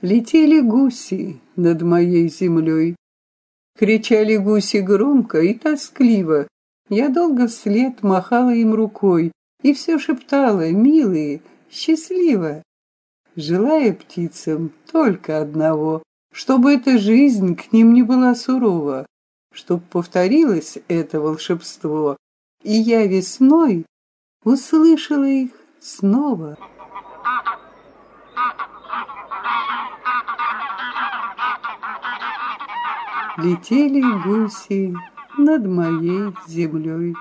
Летели гуси над моей землей. Кричали гуси громко и тоскливо. Я долго вслед махала им рукой и все шептала, милые, счастливо, желая птицам только одного, чтобы эта жизнь к ним не была сурова, чтоб повторилось это волшебство, и я весной услышала их снова. Летели гуси над моей землей.